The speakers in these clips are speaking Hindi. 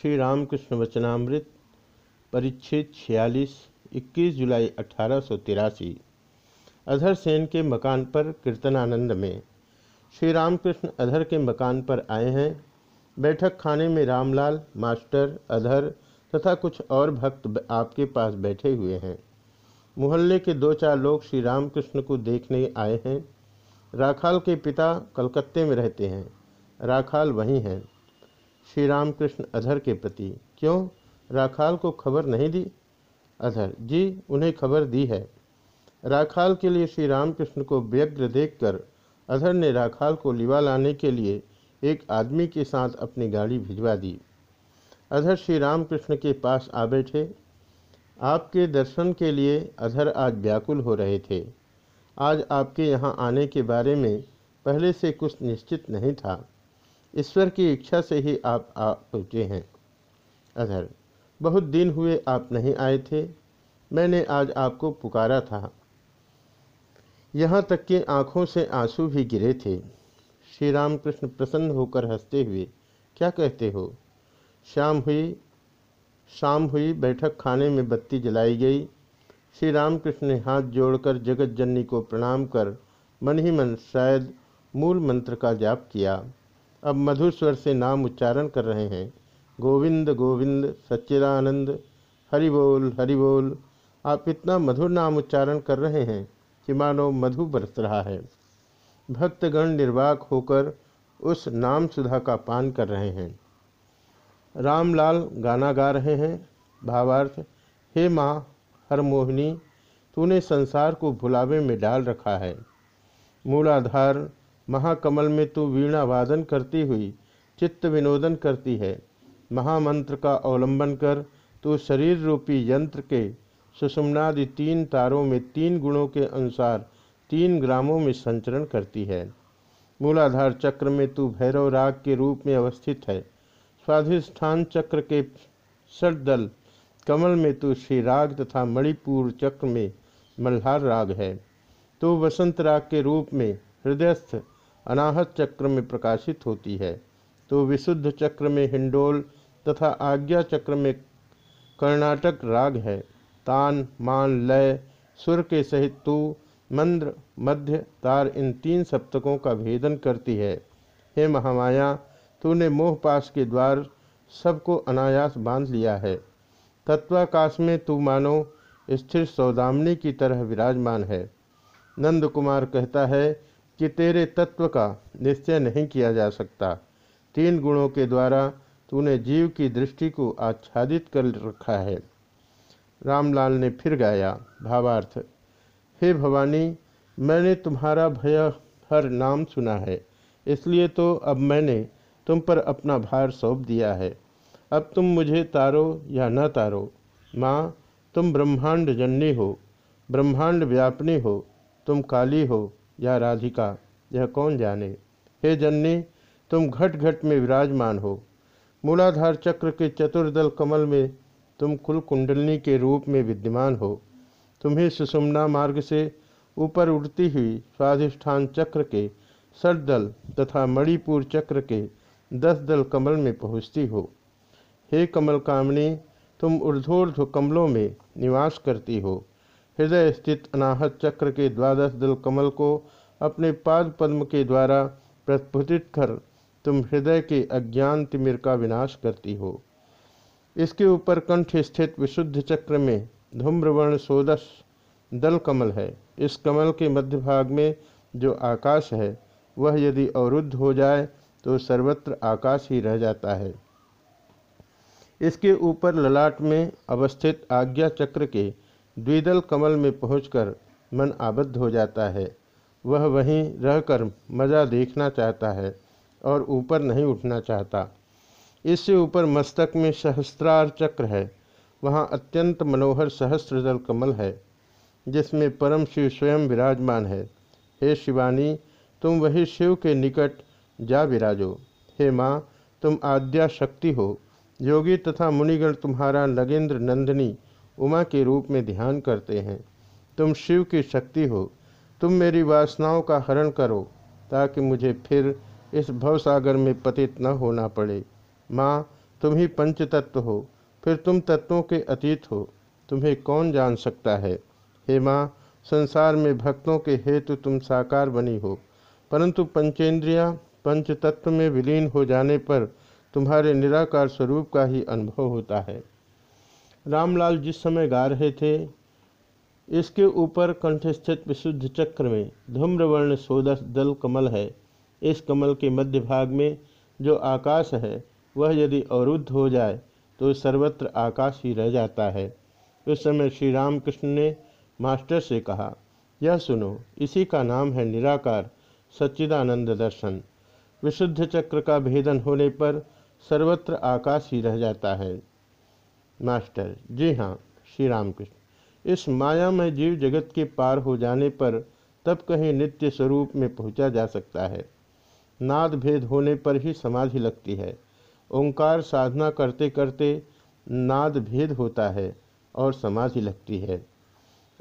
श्री रामकृष्ण वचनामृत, परिच्छेद छियालीस 21 जुलाई अठारह अधर सेन के मकान पर कीर्तनानंद में। श्री रामकृष्ण अधर के मकान पर आए हैं। बैठक खाने में रामलाल, मास्टर, अधर तथा कुछ और भक्त आपके पास बैठे हुए हैं। मोहल्ले के दो चार लोग श्री रामकृष्ण को देखने आए हैं। राखाल के पिता कलकत्ते में रहते हैं। राखाल वहीं हैं। श्री रामकृष्ण अधर के प्रति क्यों? राखाल को खबर नहीं दी? अधर जी, उन्हें खबर दी है। राखाल के लिए श्री रामकृष्ण को व्यग्र देखकर अधर ने राखाल को लिवा लाने के लिए एक आदमी के साथ अपनी गाड़ी भिजवा दी। अधर श्री रामकृष्ण के पास आ बैठे। आपके दर्शन के लिए अधर आज व्याकुल हो रहे थे। आज आपके यहाँ आने के बारे में पहले से कुछ निश्चित नहीं था। ईश्वर की इच्छा से ही आप आ पहुँचे हैं। अधर, बहुत दिन हुए आप नहीं आए थे। मैंने आज आपको पुकारा था। यहाँ तक कि आँखों से आँसू भी गिरे थे। श्री रामकृष्ण प्रसन्न होकर हँसते हुए, क्या कहते हो? शाम हुई शाम हुई बैठक खाने में बत्ती जलाई गई। श्री रामकृष्ण ने हाथ जोड़कर जगत जननी को प्रणाम कर मन ही मन शायद मूल मंत्र का जाप किया। अब मधुर स्वर से नाम उच्चारण कर रहे हैं। गोविंद गोविंद, सच्चिदानंद हरि बोल हरि बोल आप इतना मधुर नाम उच्चारण कर रहे हैं कि मानो मधु बरस रहा है। भक्तगण निर्वाक होकर उस नाम सुधा का पान कर रहे हैं। रामलाल गाना गा रहे हैं। भावार्थ, हे माँ, हर मोहिनी, तूने संसार को भुलावे में डाल रखा है। मूलाधार महाकमल में तू वीणा वादन करती हुई, चित्त विनोदन करती है। महामंत्र का अवलंबन कर, तू शरीर रूपी यंत्र के सुषुम्नादि तीन तारों में तीन गुणों के अनुसार तीन ग्रामों में संचरण करती है। मूलाधार चक्र में तू भैरव राग के रूप में अवस्थित है। स्वाधिष्ठान चक्र के षडदल, कमल में तू श्री राग तथा मणिपुर चक्र में मल्हार राग है। तो वसंत राग के रूप में हृदयस्थ अनाहत चक्र में प्रकाशित होती है। तो विशुद्ध चक्र में हिंडोल तथा आज्ञा चक्र में कर्नाटक राग है। तान, मान, लय, सुर के सहित तू, मंद्र, मध्य, तार इन तीन सप्तकों का भेदन करती है। हे महामाया, तूने मोहपास के द्वार सबको अनायास बाँध लिया है। तत्वाकाश में तू मानो स्थिर सौदामनी की तरह विराजमान है। नंद कुमार कहता है कि तेरे तत्व का निश्चय नहीं किया जा सकता। तीन गुणों के द्वारा तूने जीव की दृष्टि को आच्छादित कर रखा है। रामलाल ने फिर गाया, भावार्थ, हे भवानी, मैंने तुम्हारा भय हर नाम सुना है, इसलिए तो अब मैंने तुम पर अपना भार सौंप दिया है। अब तुम मुझे तारो या न तारो, माँ, तुम ब्रह्मांड जननी हो, ब्रह्मांड व्यापनी हो, तुम काली हो या राधिका, यह कौन जाने? हे जननी, तुम घट घट में विराजमान हो। मूलाधार चक्र के चतुर्दल कमल में तुम कुल कुंडलनी के रूप में विद्यमान हो। तुम्हें सुषुम्ना मार्ग से ऊपर उड़ती हुई स्वाधिष्ठान चक्र के सटदल तथा मणिपुर चक्र के दस दल कमल में पहुँचती हो। हे कमल कामनी, तुम ऊर्धोर्ध कमलों में निवास करती हो। हृदय स्थित अनाहत चक्र के द्वादश दल कमल को अपने पाद पद्म के द्वारा प्रस्फुटित कर तुम हृदय के अज्ञान तिमिर का विनाश करती हो। इसके ऊपर कंठ स्थित विशुद्ध चक्र में धूम्रवर्ण सोदश दल कमल है। इस कमल के मध्य भाग में जो आकाश है, वह यदि अवरुद्ध हो जाए तो सर्वत्र आकाश ही रह जाता है। इसके ऊपर ललाट में अवस्थित आज्ञा चक्र के द्विदल कमल में पहुंचकर मन आबद्ध हो जाता है। वह वहीं रहकर मज़ा देखना चाहता है और ऊपर नहीं उठना चाहता। इससे ऊपर मस्तक में सहस्त्रार चक्र है। वहाँ अत्यंत मनोहर सहस्त्रदल कमल है, जिसमें परम शिव स्वयं विराजमान है। हे शिवानी, तुम वही शिव के निकट जा विराजो। हे माँ, तुम आद्या शक्ति हो। योगी तथा मुनिगण तुम्हारा नगेंद्र नंदिनी उमा के रूप में ध्यान करते हैं। तुम शिव की शक्ति हो। तुम मेरी वासनाओं का हरण करो, ताकि मुझे फिर इस भवसागर में पतित न होना पड़े। माँ, तुम ही पंच तत्व हो। फिर तुम तत्वों के अतीत हो। तुम्हें कौन जान सकता है? हे माँ, संसार में भक्तों के हेतु तुम साकार बनी हो। परंतु पंचेंद्रियाँ पंच तत्व में विलीन हो जाने पर तुम्हारे निराकार स्वरूप का ही अनुभव होता है। रामलाल जिस समय गा रहे थे, इसके ऊपर कंठस्थित विशुद्ध चक्र में धूम्रवर्ण सोदस दल कमल है। इस कमल के मध्य भाग में जो आकाश है, वह यदि अवरुद्ध हो जाए तो सर्वत्र आकाश ही रह जाता है। उस समय श्री रामकृष्ण ने मास्टर से कहा, यह सुनो, इसी का नाम है निराकार सच्चिदानंद दर्शन। विशुद्ध चक्र का भेदन होने पर सर्वत्र आकाश ही रह जाता है। मास्टर। जी हाँ श्री रामकृष्ण। इस माया में जीव जगत के पार हो जाने पर तब कहीं नित्य स्वरूप में पहुँचा जा सकता है। नाद भेद होने पर ही समाधि लगती है। ओंकार साधना करते करते नाद भेद होता है और समाधि लगती है।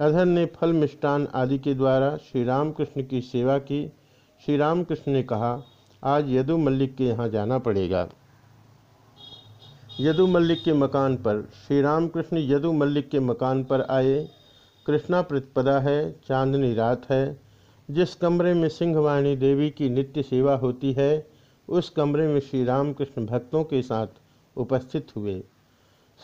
अधर ने फल मिष्टान आदि के द्वारा श्री रामकृष्ण की सेवा की। श्री रामकृष्ण ने कहा, आज यदु मल्लिक के यहाँ जाना पड़ेगा। यदु मल्लिक के मकान पर। श्री रामकृष्ण यदु मल्लिक के मकान पर आए। कृष्णा प्रतिपदा है, चांदनी रात है। जिस कमरे में सिंहवाणी देवी की नित्य सेवा होती है, उस कमरे में श्री रामकृष्ण भक्तों के साथ उपस्थित हुए।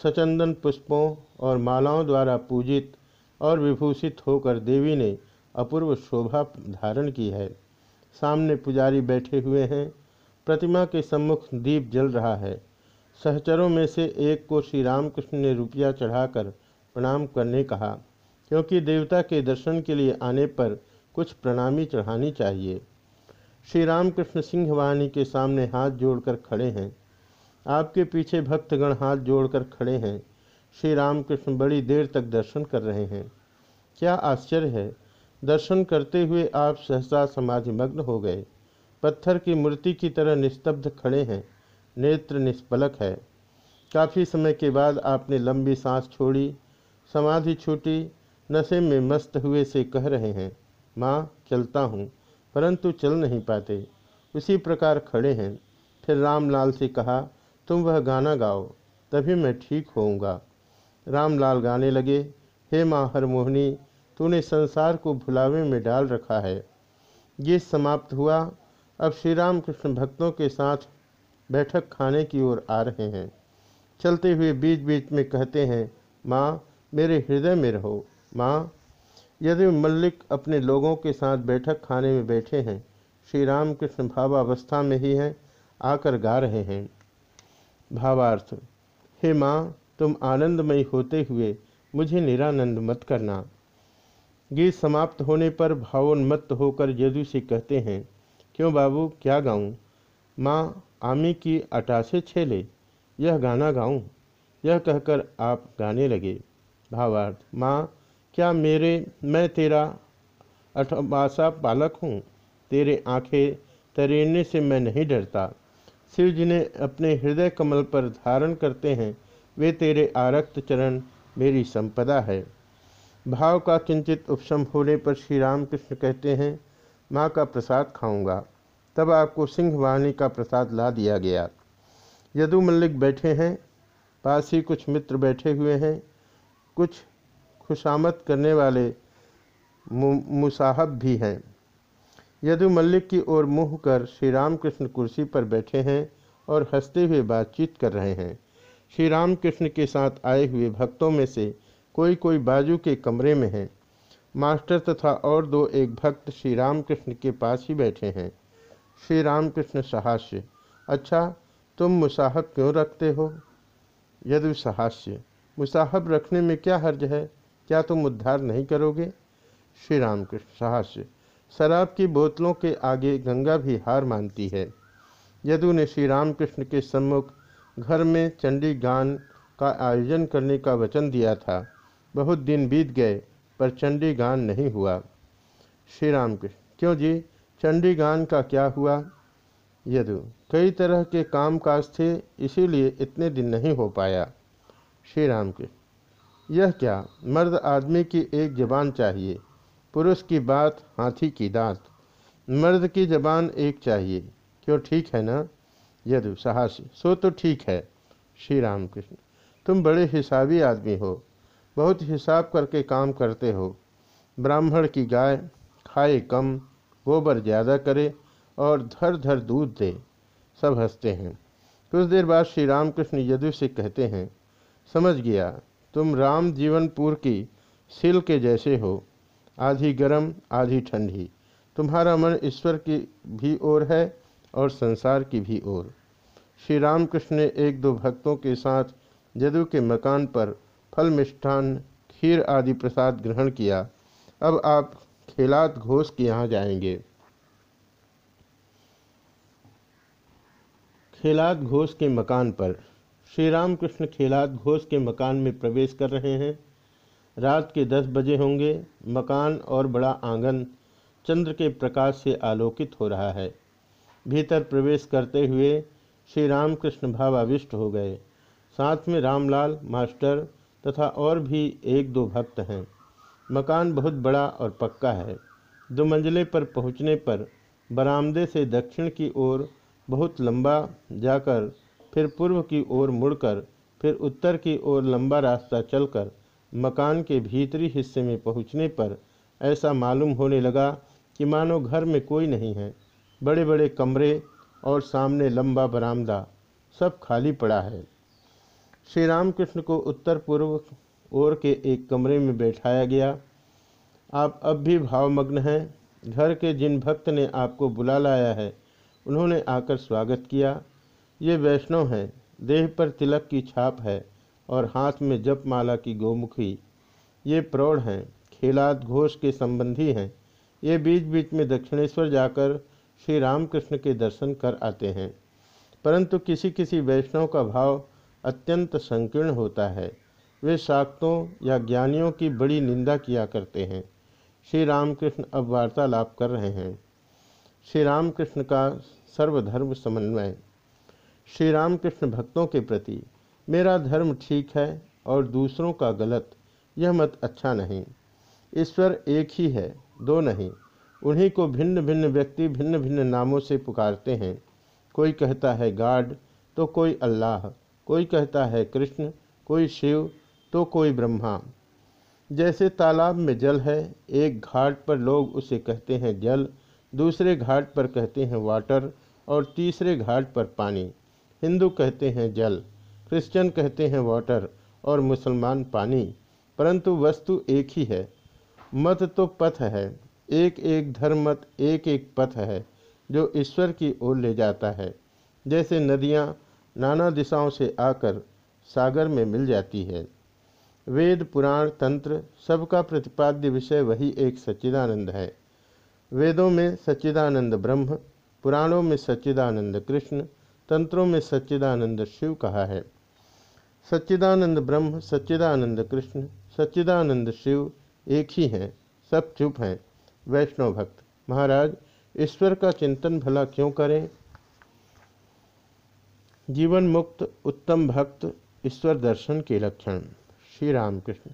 सचंदन पुष्पों और मालाओं द्वारा पूजित और विभूषित होकर देवी ने अपूर्व शोभा धारण की है। सामने पुजारी बैठे हुए हैं। प्रतिमा के सम्मुख दीप जल रहा है। सहचरों में से एक को श्री रामकृष्ण ने रुपया चढ़ाकर प्रणाम करने कहा, क्योंकि देवता के दर्शन के लिए आने पर कुछ प्रणामी चढ़ानी चाहिए। श्री रामकृष्ण सिंहवाणी के सामने हाथ जोड़कर खड़े हैं। आपके पीछे भक्तगण हाथ जोड़कर खड़े हैं। श्री रामकृष्ण बड़ी देर तक दर्शन कर रहे हैं। क्या आश्चर्य है, दर्शन करते हुए आप सहसा समाधि मग्न हो गए। पत्थर की मूर्ति की तरह निस्तब्ध खड़े हैं। नेत्र निष्पलक है। काफ़ी समय के बाद आपने लंबी सांस छोड़ी, समाधि छूटी, नशे में मस्त हुए से कह रहे हैं, माँ, चलता हूँ। परंतु चल नहीं पाते। उसी प्रकार खड़े हैं। फिर रामलाल से कहा, तुम वह गाना गाओ, तभी मैं ठीक होऊँगा। रामलाल गाने लगे, हे माँ हरमोहनी, तूने संसार को भुलावे में डाल रखा है। ये समाप्त हुआ। अब श्री राम कृष्ण भक्तों के साथ बैठक खाने की ओर आ रहे हैं। चलते हुए बीच बीच में कहते हैं, माँ, मेरे हृदय में रहो। माँ, यदि मल्लिक अपने लोगों के साथ बैठक खाने में बैठे हैं, श्री राम कृष्ण भावावस्था में ही हैं, आकर गा रहे हैं। भावार्थ, हे माँ, तुम आनंदमयी होते हुए मुझे निरानंद मत करना। गीत समाप्त होने पर भावोन्मत्त होकर यदु से कहते हैं, क्यों बाबू, क्या गाऊं? माँ आमी की अटासे छेले, यह गाना गाऊं। यह कहकर आप गाने लगे। भावार्थ, माँ, क्या मेरे, मैं तेरा अठबासा पालक हूँ? तेरे आँखें तैरने से मैं नहीं डरता। शिव जी ने अपने हृदय कमल पर धारण करते हैं। वे तेरे आरक्त चरण मेरी संपदा है। भाव का किंचित उपशम होने पर श्री रामकृष्ण कहते हैं, माँ का प्रसाद खाऊँगा। तब आपको सिंहवाणी का प्रसाद ला दिया गया। यदु मल्लिक बैठे हैं, पास ही कुछ मित्र बैठे हुए हैं, कुछ खुशामद करने वाले मुसाहब भी हैं। यदु मल्लिक की ओर मुँह कर श्री रामकृष्ण कुर्सी पर बैठे हैं और हँसते हुए बातचीत कर रहे हैं। श्री रामकृष्ण के साथ आए हुए भक्तों में से कोई कोई बाजू के कमरे में है। मास्टर तथा और दो एक भक्त श्री रामकृष्ण के पास ही बैठे हैं। श्री रामकृष्ण सहास्य। अच्छा तुम मुसाहब क्यों रखते हो? यदि सहास्य। मुसाहब रखने में क्या हर्ज है? क्या तुम उद्धार नहीं करोगे? श्री रामकृष्ण सहास्य। शराब की बोतलों के आगे गंगा भी हार मानती है। यदु ने श्री रामकृष्ण के सम्मुख घर में चंडी गान का आयोजन करने का वचन दिया था, बहुत दिन बीत गए, पर चंडी गान नहीं हुआ। श्री रामकृष्ण क्यों जी? चंडी गान का क्या हुआ? यदु, कई तरह के काम काज थे, इसीलिए इतने दिन नहीं हो पाया। श्री राम के यह क्या? मर्द आदमी की एक जबान चाहिए, पुरुष की बात हाथी की दांत। मर्द की जबान एक चाहिए। क्यों ठीक है ना? यदु, साहस, सो तो ठीक है। श्री राम कृष्ण तुम बड़े हिसाबी आदमी हो, बहुत हिसाब करके काम करते हो। ब्राह्मण की गाय खाए कम गोबर ज़्यादा करे और धर धर दूध दे, सब हँसते हैं। कुछ देर बाद श्री रामकृष्ण यदु से कहते हैं, समझ गया, तुम राम जीवनपुर की सिल के जैसे हो, आधी गर्म, आधी ठंडी। तुम्हारा मन ईश्वर की भी ओर है और संसार की भी ओर। श्री रामकृष्ण ने एक दो भक्तों के साथ जदू के मकान पर फल मिष्ठान खीर आदि प्रसाद ग्रहण किया। अब आप खेलात घोष के यहाँ जाएँगे। खेलाद घोष के मकान पर। श्री रामकृष्ण खेलाद घोष के मकान में प्रवेश कर रहे हैं। रात के दस बजे होंगे। मकान और बड़ा आँगन चंद्र के प्रकाश से आलोकित हो रहा है। भीतर प्रवेश करते हुए श्री राम रामकृष्ण भावाविष्ट हो गए। साथ में रामलाल, मास्टर तथा और भी एक दो भक्त हैं। मकान बहुत बड़ा और पक्का है। दो मंजिले पर पहुँचने पर बरामदे से दक्षिण की ओर बहुत लंबा जाकर, फिर पूर्व की ओर मुड़कर, फिर उत्तर की ओर लंबा रास्ता चलकर मकान के भीतरी हिस्से में पहुँचने पर ऐसा मालूम होने लगा कि मानो घर में कोई नहीं है। बड़े बड़े कमरे और सामने लंबा बरामदा सब खाली पड़ा है। श्री रामकृष्ण को उत्तर पूर्व ओर के एक कमरे में बैठाया गया। आप अब भी भावमग्न हैं। घर के जिन भक्त ने आपको बुला लाया है, उन्होंने आकर स्वागत किया। ये वैष्णव हैं। देह पर तिलक की छाप है और हाथ में जप माला की गोमुखी। ये प्रौढ़ हैं। खेलाद घोष के संबंधी हैं। ये बीच बीच में दक्षिणेश्वर जाकर श्री रामकृष्ण के दर्शन कर आते हैं। परंतु किसी किसी वैष्णव का भाव अत्यंत संकीर्ण होता है। वे शाक्तों या ज्ञानियों की बड़ी निंदा किया करते हैं। श्री रामकृष्ण अब वार्तालाप कर रहे हैं। श्री रामकृष्ण का सर्वधर्म समन्वय। श्री रामकृष्ण भक्तों के प्रति, मेरा धर्म ठीक है और दूसरों का गलत, यह मत अच्छा नहीं। ईश्वर एक ही है, दो नहीं। उन्हीं को भिन्न भिन्न व्यक्ति भिन्न भिन्न नामों से पुकारते हैं। कोई कहता है गाड तो कोई अल्लाह। कोई कहता है कृष्ण, कोई शिव तो कोई ब्रह्मा। जैसे तालाब में जल है, एक घाट पर लोग उसे कहते हैं जल, दूसरे घाट पर कहते हैं वाटर, और तीसरे घाट पर पानी। हिंदू कहते हैं जल, क्रिश्चियन कहते हैं वाटर, और मुसलमान पानी। परंतु वस्तु एक ही है। मत तो पथ है। एक एक धर्म मत, एक एक पथ है, जो ईश्वर की ओर ले जाता है। जैसे नदियाँ नाना दिशाओं से आकर सागर में मिल जाती है। वेद, पुराण, तंत्र, सबका प्रतिपाद्य विषय वही एक सच्चिदानंद है। वेदों में सच्चिदानंद ब्रह्म, पुराणों में सच्चिदानंद कृष्ण, तंत्रों में सच्चिदानंद शिव कहा है। सच्चिदानंद ब्रह्म, सच्चिदानंद कृष्ण, सच्चिदानंद शिव एक ही हैं, सब चुप हैं। वैष्णव भक्त, महाराज, ईश्वर का चिंतन भला क्यों करें? जीवन मुक्त, उत्तम भक्त, ईश्वर दर्शन के लक्षण। श्री रामकृष्ण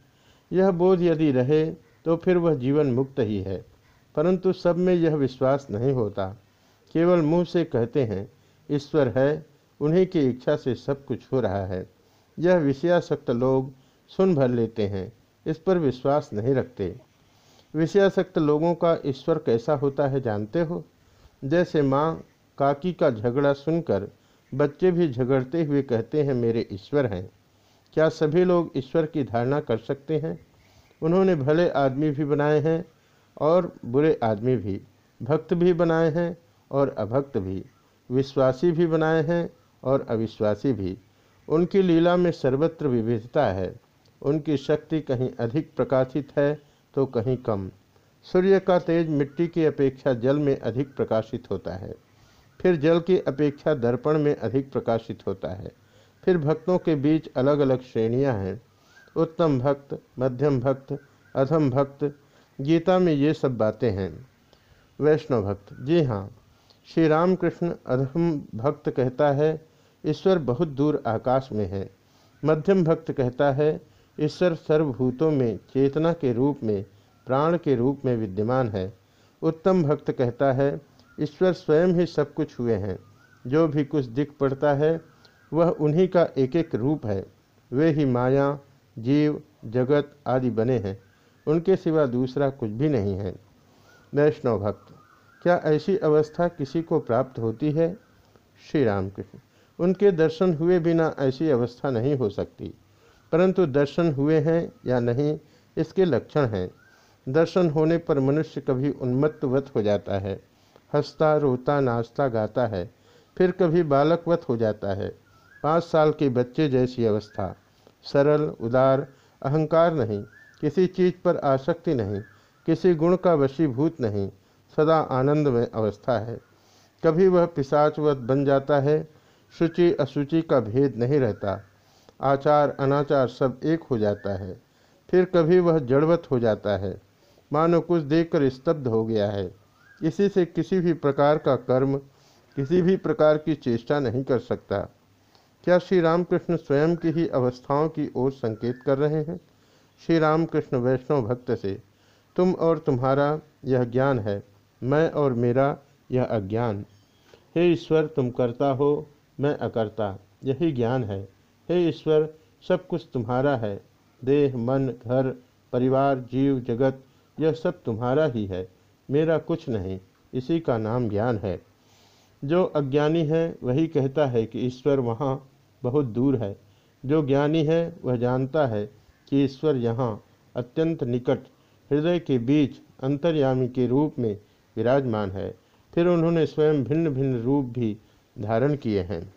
यह बोध यदि रहे तो फिर वह जीवन मुक्त ही है। परंतु सब में यह विश्वास नहीं होता। केवल मुँह से कहते हैं, ईश्वर है, उन्हीं की इच्छा से सब कुछ हो रहा है। यह विषयासक्त लोग सुन भर लेते हैं, इस पर विश्वास नहीं रखते। विषयासक्त लोगों का ईश्वर कैसा होता है जानते हो? जैसे माँ काकी का झगड़ा सुनकर बच्चे भी झगड़ते हुए कहते हैं, मेरे ईश्वर हैं। क्या सभी लोग ईश्वर की धारणा कर सकते हैं? उन्होंने भले आदमी भी बनाए हैं और बुरे आदमी भी, भक्त भी बनाए हैं और अभक्त भी, विश्वासी भी बनाए हैं और अविश्वासी भी। उनकी लीला में सर्वत्र विविधता है। उनकी शक्ति कहीं अधिक प्रकाशित है तो कहीं कम। सूर्य का तेज मिट्टी की अपेक्षा जल में अधिक प्रकाशित होता है। फिर जल की अपेक्षा दर्पण में अधिक प्रकाशित होता है। फिर भक्तों के बीच अलग अलग श्रेणियाँ हैं। उत्तम भक्त, मध्यम भक्त, अधम भक्त, गीता में ये सब बातें हैं। वैष्णव भक्त, जी हाँ श्री रामकृष्ण अधम भक्त कहता है, ईश्वर बहुत दूर आकाश में है। मध्यम भक्त कहता है, ईश्वर सर्वभूतों में, चेतना के रूप में, प्राण के रूप में विद्यमान है। उत्तम भक्त कहता है, ईश्वर स्वयं ही सब कुछ हुए हैं। जो भी कुछ दिख पड़ता है वह उन्हीं का एक एक रूप है। वे ही माया, जीव, जगत आदि बने हैं। उनके सिवा दूसरा कुछ भी नहीं है। वैष्णव भक्त, क्या ऐसी अवस्था किसी को प्राप्त होती है? श्री रामकृष्ण उनके दर्शन हुए बिना ऐसी अवस्था नहीं हो सकती। परंतु दर्शन हुए हैं या नहीं, इसके लक्षण हैं। दर्शन होने पर मनुष्य कभी उन्मत्तवत हो जाता है। हंसता, रोता, नाचता, गाता है। फिर कभी बालकवत हो जाता है। पाँच साल के बच्चे जैसी अवस्था। सरल, उदार, अहंकार नहीं। किसी चीज़ पर आसक्ति नहीं। किसी गुण का वशीभूत नहीं। सदा आनंद में अवस्था है। कभी वह पिशाचवत बन जाता है। शुचि, अशुचि का भेद नहीं रहता। आचार, अनाचार सब एक हो जाता है। फिर कभी वह जड़वत हो जाता है। मानो कुछ देखकर स्तब्ध हो गया है। इसी से किसी भी प्रकार का कर्म, किसी भी प्रकार की चेष्टा नहीं कर सकता। क्या श्री रामकृष्ण स्वयं की ही अवस्थाओं की ओर संकेत कर रहे हैं? श्री रामकृष्ण वैष्णव भक्त से, तुम और तुम्हारा यह ज्ञान है, मैं और मेरा यह अज्ञान। हे ईश्वर, तुम करता हो, मैं अकर्ता, यही ज्ञान है। हे ईश्वर, सब कुछ तुम्हारा है, देह, मन, घर, परिवार, जीव, जगत, यह सब तुम्हारा ही है, मेरा कुछ नहीं, इसी का नाम ज्ञान है। जो अज्ञानी है, वही कहता है कि ईश्वर वहाँ बहुत दूर है। जो ज्ञानी है, वह जानता है कि ईश्वर यहाँ अत्यंत निकट, हृदय के बीच, अंतर्यामी के रूप में विराजमान है। फिर उन्होंने स्वयं भिन्न भिन्न रूप भी धारण किए हैं।